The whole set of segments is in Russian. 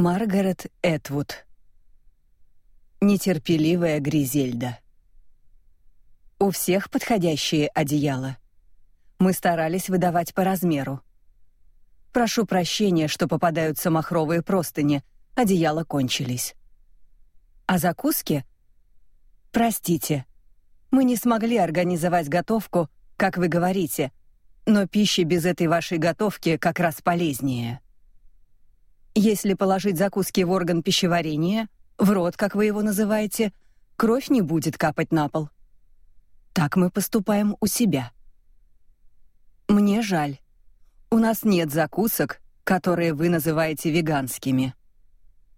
Маргарет Этвуд. Нетерпеливая Гризельда. У всех подходящие одеяла. Мы старались выдавать по размеру. Прошу прощения, что попадаются махровые простыни, одеяла кончились. А закуски? Простите, мы не смогли организовать готовку, как вы говорите, но пища без этой вашей готовки как раз полезнее. Если положить закуски в орган пищеварения, в рот, как вы его называете, кровь не будет капать на пол. Так мы поступаем у себя. Мне жаль. У нас нет закусок, которые вы называете веганскими.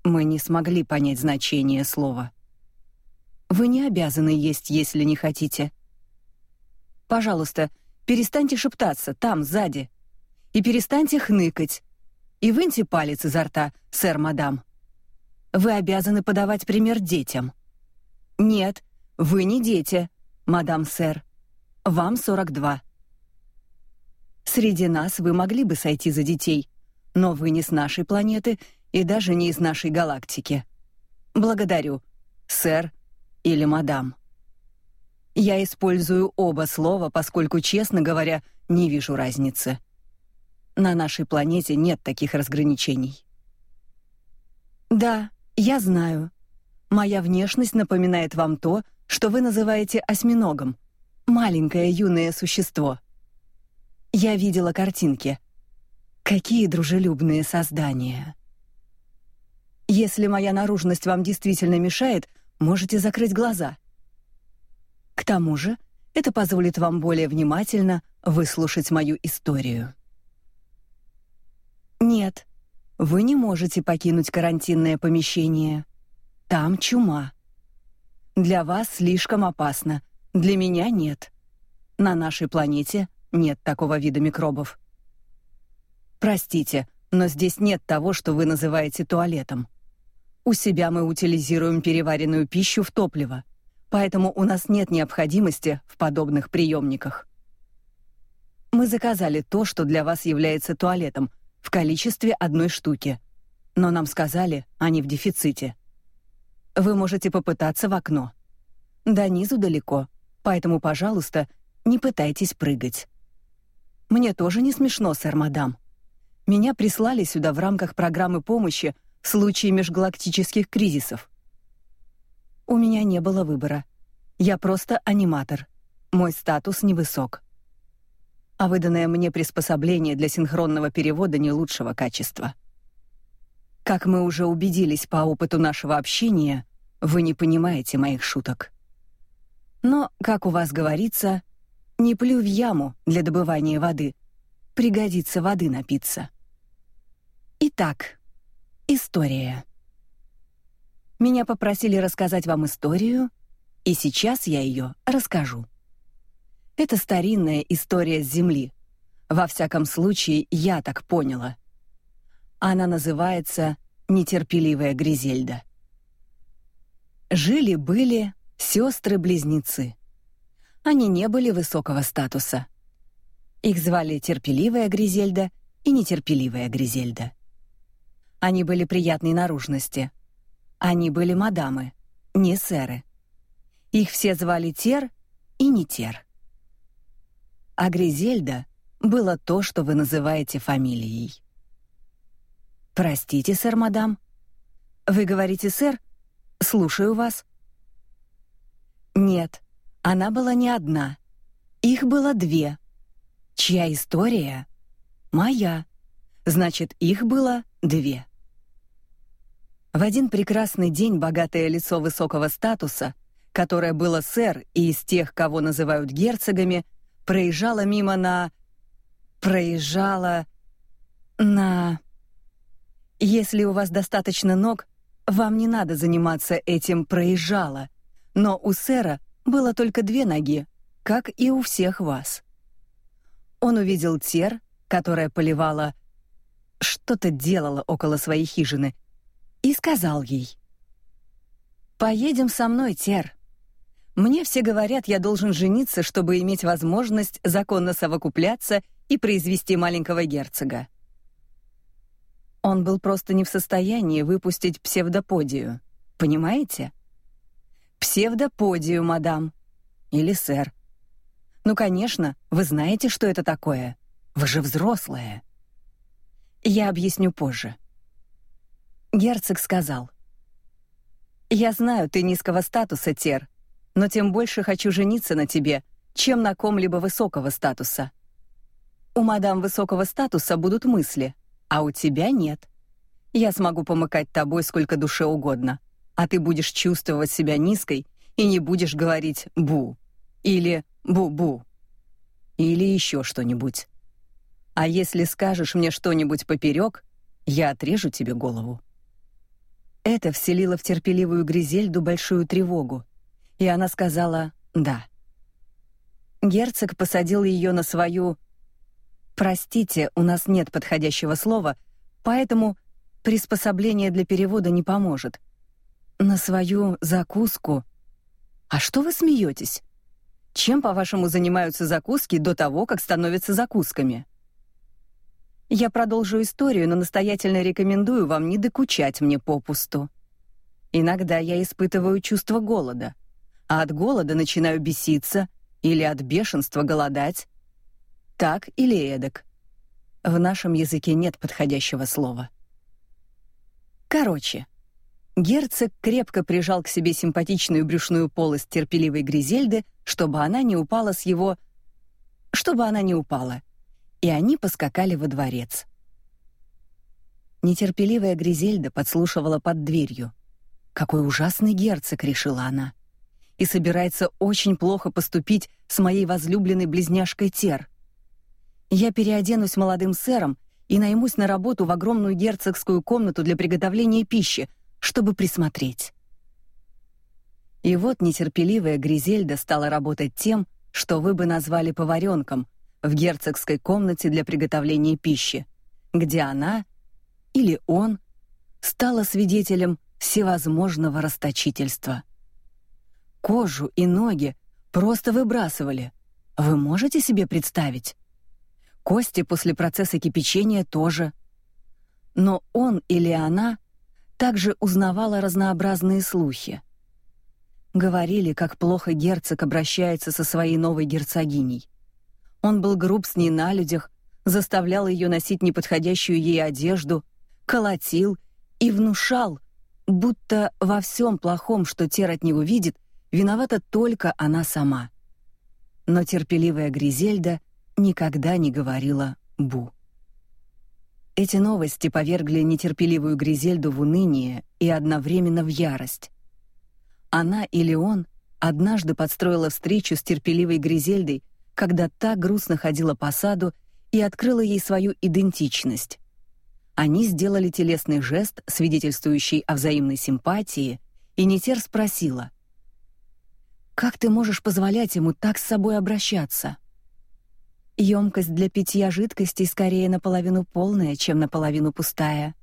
Мы не смогли понять значение слова. Вы не обязаны есть, если не хотите. Пожалуйста, перестаньте шептаться там сзади и перестаньте хныкать и выньте палец изо рта, сэр, мадам. Вы обязаны подавать пример детям. Нет, вы не дети, мадам, сэр. Вам 42. Среди нас вы могли бы сойти за детей, но вы не с нашей планеты и даже не из нашей галактики. Благодарю, сэр или мадам. Я использую оба слова, поскольку, честно говоря, не вижу разницы. На нашей планете нет таких разграничений. Да, я знаю. Моя внешность напоминает вам то, что вы называете осьминогом. Маленькое юное существо. Я видела картинки. Какие дружелюбные создания. Если моя наружность вам действительно мешает, можете закрыть глаза. К тому же, это позволит вам более внимательно выслушать мою историю. Нет. Вы не можете покинуть карантинное помещение. Там чума. Для вас слишком опасно. Для меня нет. На нашей планете нет такого вида микробов. Простите, но здесь нет того, что вы называете туалетом. У себя мы утилизируем переваренную пищу в топливо, поэтому у нас нет необходимости в подобных приемниках. Мы заказали то, что для вас является туалетом, в количестве одной штуки. Но нам сказали, они в дефиците. Вы можете попытаться в окно. До низу далеко, поэтому, пожалуйста, не пытайтесь прыгать. Мне тоже не смешно, сэр, мадам. Меня прислали сюда в рамках программы помощи в случае межгалактических кризисов. У меня не было выбора. Я просто аниматор. Мой статус невысок а выданное мне приспособление для синхронного перевода не лучшего качества. Как мы уже убедились по опыту нашего общения, вы не понимаете моих шуток. Но, как у вас говорится, не плюй в яму для добывания воды. Пригодится воды напиться. Итак, история. Меня попросили рассказать вам историю, и сейчас я ее расскажу. Это старинная история Земли. Во всяком случае, я так поняла. Она называется «Нетерпеливая Гризельда». Жили-были сестры-близнецы. Они не были высокого статуса. Их звали Терпеливая Гризельда и Нетерпеливая Гризельда. Они были приятной наружности. Они были мадамы, не сэры. Их все звали Тер и не Тер а Гризельда было то, что вы называете фамилией. Простите, сэр, мадам. Вы говорите, сэр? Слушаю вас. Нет, она была не одна. Их было две. Чья история? Моя. Значит, их было две. В один прекрасный день богатое лицо высокого статуса, которое было сэр и из тех, кого называют герцогами, проезжала мимо на... проезжала на... Если у вас достаточно ног, вам не надо заниматься этим проезжала. Но у сэра было только две ноги, как и у всех вас. Он увидел Тер, которая поливала что-то делала около своей хижины, и сказал ей: "Поедем со мной, Тер. Мне все говорят, я должен жениться, чтобы иметь возможность законно совокупляться и произвести маленького герцога. Он был просто не в состоянии выпустить псевдоподию. Понимаете? Псевдоподию, мадам. Или сэр. Ну, конечно, вы знаете, что это такое. Вы же взрослая. Я объясню позже. Герцог сказал: "Я знаю, ты низкого статуса, Тер, но тем больше хочу жениться на тебе, чем на ком-либо высокого статуса. У мадам высокого статуса будут мысли, а у тебя нет. Я смогу помыкать тобой сколько душе угодно, а ты будешь чувствовать себя низкой и не будешь говорить бу или бу-бу или еще что-нибудь. А если скажешь мне что-нибудь поперек, я отрежу тебе голову. Это вселило в терпеливую Гризельду большую тревогу, и она сказала «да». Герцог посадил ее на свою... Простите, у нас нет подходящего слова, поэтому приспособление для перевода не поможет. На свою закуску. А что вы смеетесь? Чем, по-вашему, занимаются закуски до того, как становятся закусками? Я продолжу историю, но настоятельно рекомендую вам не докучать мне попусту. Иногда я испытываю чувство голода, а от голода начинаю беситься или от бешенства голодать. Так или эдак. В нашем языке нет подходящего слова. Короче, герцог крепко прижал к себе симпатичную брюшную полость терпеливой Гризельды, чтобы она не упала с его... чтобы она не упала и они поскакали во дворец. Нетерпеливая Гризельда подслушивала под дверью. Какой ужасный герцог, решила она. И собирается очень плохо поступить с моей возлюбленной близняшкой Тер. Я переоденусь молодым сэром и наймусь на работу в огромную герцогскую комнату для приготовления пищи, чтобы присмотреть. И вот нетерпеливая Гризельда стала работать тем, что вы бы назвали поваренком, в герцогской комнате для приготовления пищи, где она или он стала свидетелем всевозможного расточительства. Кожу и ноги просто выбрасывали. Вы можете себе представить? Кости после процесса кипячения тоже. Но он или она также узнавала разнообразные слухи. Говорили, как плохо герцог обращается со своей новой герцогиней. Он был груб с ней на людях, заставлял ее носить неподходящую ей одежду, колотил и внушал, будто во всем плохом, что Тер от него видит, виновата только она сама. Но терпеливая Гризельда никогда не говорила «бу». Эти новости повергли нетерпеливую Гризельду в уныние и одновременно в ярость. Она или он однажды подстроила встречу с терпеливой Гризельдой когда та грустно ходила по саду и открыла ей свою идентичность. Они сделали телесный жест, свидетельствующий о взаимной симпатии, и Нитер спросила: "Как ты можешь позволять ему так с собой обращаться?" Емкость для питья жидкости скорее наполовину полная, чем наполовину пустая,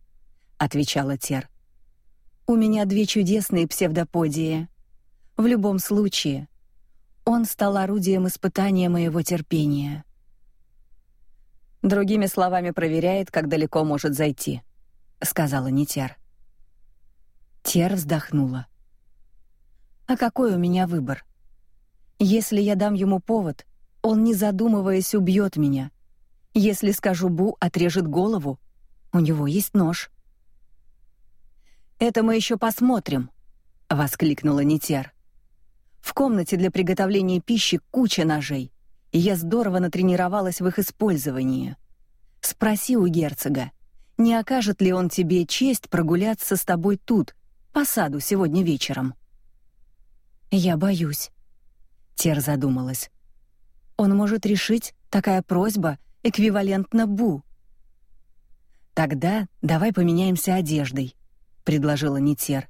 отвечала Тер. У меня две чудесные псевдоподии. В любом случае, он стал орудием испытания моего терпения. Другими словами, проверяет, как далеко может зайти, сказала Нитер. Тер вздохнула. А какой у меня выбор? Если я дам ему повод, он не задумываясь убьет меня. Если скажу бу, отрежет голову. У него есть нож. Это мы еще посмотрим, воскликнула Нитер. В комнате для приготовления пищи куча ножей, и я здорово натренировалась в их использовании. Спроси у герцога, не окажет ли он тебе честь прогуляться с тобой тут, по саду сегодня вечером. Я боюсь. Тер задумалась. Он может решить, такая просьба эквивалентна бу. Тогда давай поменяемся одеждой, предложила Нитер.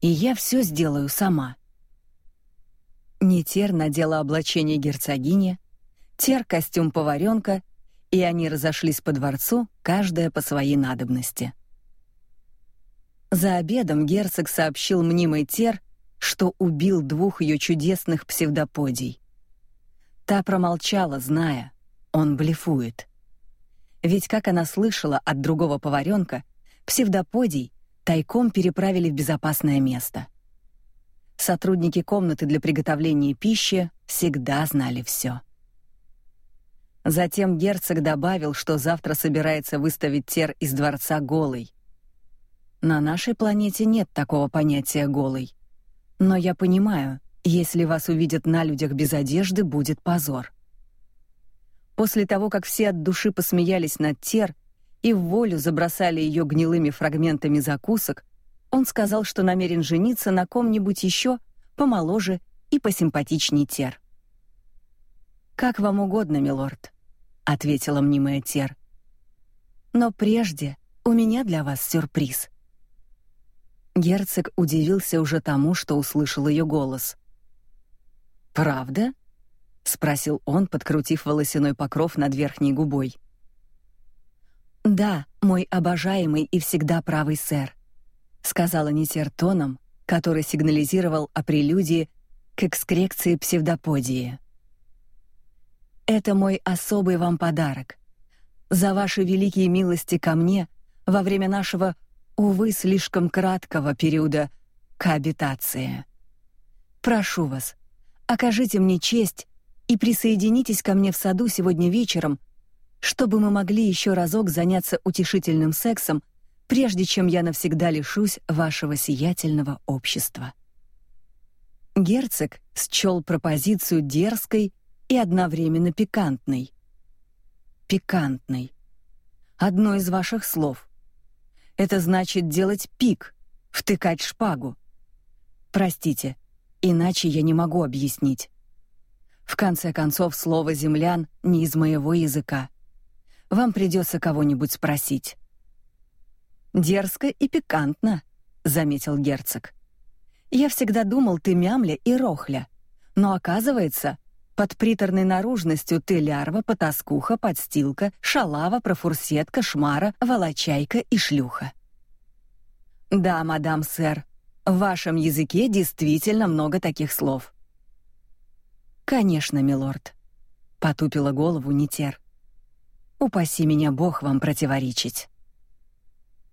И я все сделаю сама. Нитер надела облачение герцогини, Тер костюм поваренка, и они разошлись по дворцу, каждая по своей надобности. За обедом герцог сообщил мнимой Тер, что убил двух ее чудесных псевдоподий. Та промолчала, зная, он блефует. Ведь как она слышала от другого поваренка, псевдоподий тайком переправили в безопасное место. Сотрудники комнаты для приготовления пищи всегда знали все. Затем герцог добавил, что завтра собирается выставить Тер из дворца голый. На нашей планете нет такого понятия голый. Но я понимаю, если вас увидят на людях без одежды, будет позор. После того, как все от души посмеялись над Тер и в волю забросали ее гнилыми фрагментами закусок, он сказал, что намерен жениться на ком-нибудь еще помоложе и посимпатичней Тер. Как вам угодно, милорд, ответила мнимая Тер. Но прежде у меня для вас сюрприз. Герцог удивился уже тому, что услышал ее голос. Правда? спросил он, подкрутив волосяной покров над верхней губой. Да, мой обожаемый и всегда правый сэр, сказала Нитер тоном, который сигнализировал о прелюдии к экскрекции псевдоподии. Это мой особый вам подарок за ваши великие милости ко мне во время нашего, увы, слишком краткого периода коабитации. Прошу вас, окажите мне честь и присоединитесь ко мне в саду сегодня вечером, чтобы мы могли еще разок заняться утешительным сексом, прежде чем я навсегда лишусь вашего сиятельного общества. Герцог счел пропозицию дерзкой и одновременно пикантной. Пикантной. Одно из ваших слов. Это значит делать пик, втыкать шпагу. Простите, иначе я не могу объяснить. В конце концов, слово землян не из моего языка. Вам придется кого-нибудь спросить. Дерзко и пикантно, заметил герцог. Я всегда думал, ты мямля и рохля, но оказывается, под приторной наружностью ты лярва, потаскуха, подстилка, шалава, профурсетка, шмара, волочайка и шлюха. Да, мадам сэр, в вашем языке действительно много таких слов. Конечно, милорд, потупила голову Нитер. Упаси меня Бог вам противоречить.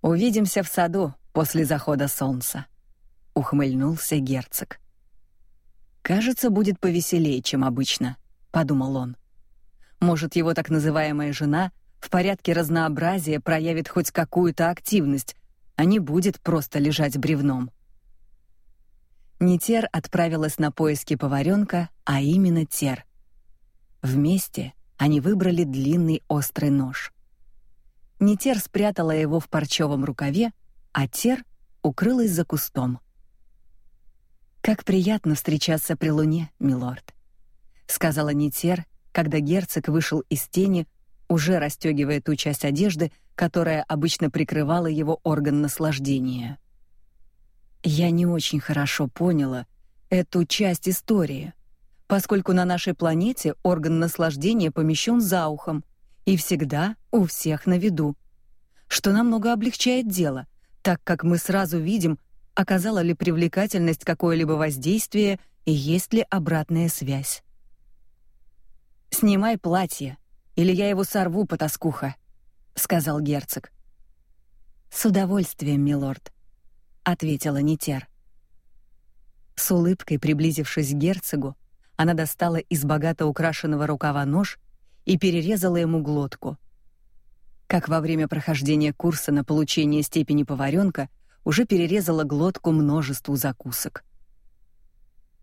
Увидимся в саду после захода солнца, ухмыльнулся герцог. Кажется, будет повеселее, чем обычно, подумал он. Может, его так называемая жена в порядке разнообразия проявит хоть какую-то активность, а не будет просто лежать бревном. Нитер отправилась на поиски поваренка, а именно Тер. Вместе они выбрали длинный острый нож. Нитер спрятала его в парчевом рукаве, а Тер укрылась за кустом. Как приятно встречаться при луне, милорд, сказала Нитер, когда герцог вышел из тени, уже расстегивая ту часть одежды, которая обычно прикрывала его орган наслаждения. Я не очень хорошо поняла эту часть истории, поскольку на нашей планете орган наслаждения помещен за ухом и всегда у всех на виду, что намного облегчает дело, так как мы сразу видим, оказала ли привлекательность какое-либо воздействие и есть ли обратная связь. Снимай платье, или я его сорву, потаскуха, сказал герцог. С удовольствием, милорд ответила Нитер. С улыбкой приблизившись к герцогу, она достала из богато украшенного рукава нож и перерезала ему глотку. Как во время прохождения курса на получение степени поваренка уже перерезала глотку множеству закусок.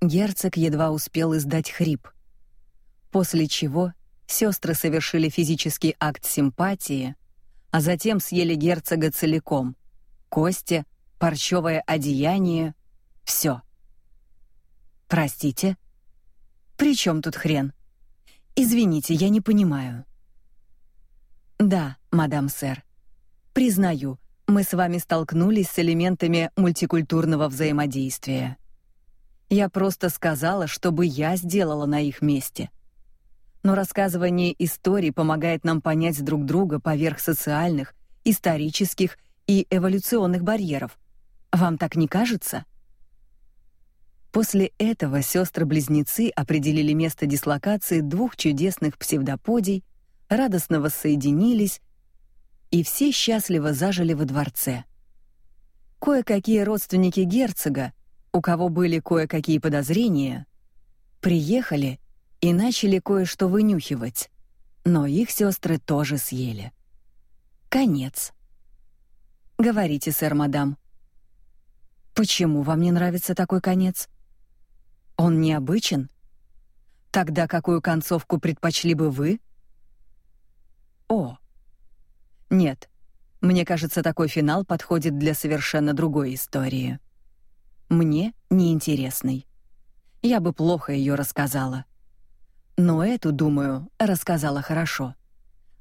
Герцог едва успел издать хрип, после чего сестры совершили физический акт симпатии, а затем съели герцога целиком: кости, парчевое одеяние, все. Простите. При чем тут хрен? Извините, я не понимаю. Да, мадам сэр. Признаю, мы с вами столкнулись с элементами мультикультурного взаимодействия. Я просто сказала, чтобы я сделала на их месте. Но рассказывание историй помогает нам понять друг друга поверх социальных, исторических и эволюционных барьеров, вам так не кажется? После этого сестры-близнецы определили место дислокации двух чудесных псевдоподий, радостно воссоединились и все счастливо зажили во дворце. Кое-какие родственники герцога, у кого были кое-какие подозрения, приехали и начали кое-что вынюхивать, но их сестры тоже съели. Конец. Говорите, сэр, мадам. Почему вам не нравится такой конец? Он необычен? Тогда какую концовку предпочли бы вы? О. Нет. Мне кажется, такой финал подходит для совершенно другой истории. Мне неинтересный. Я бы плохо ее рассказала. Но эту, думаю, рассказала хорошо.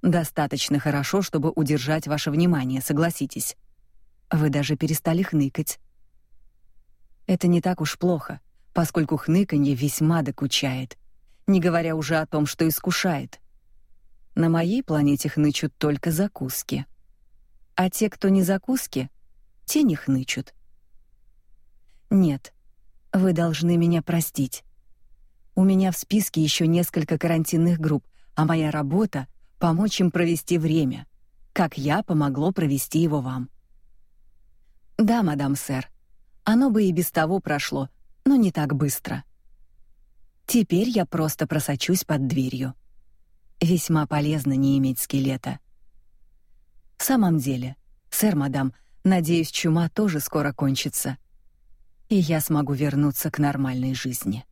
Достаточно хорошо, чтобы удержать ваше внимание, согласитесь. Вы даже перестали хныкать. Это не так уж плохо, поскольку хныканье весьма докучает, не говоря уже о том, что искушает. На моей планете хнычут только закуски. А те, кто не закуски, те не хнычут. Нет, вы должны меня простить. У меня в списке еще несколько карантинных групп, а моя работа — помочь им провести время, как я помогло провести его вам. Да, мадам сэр, оно бы и без того прошло, но не так быстро. Теперь я просто просочусь под дверью. Весьма полезно не иметь скелета. В самом деле, сэр, мадам, надеюсь, чума тоже скоро кончится, и я смогу вернуться к нормальной жизни.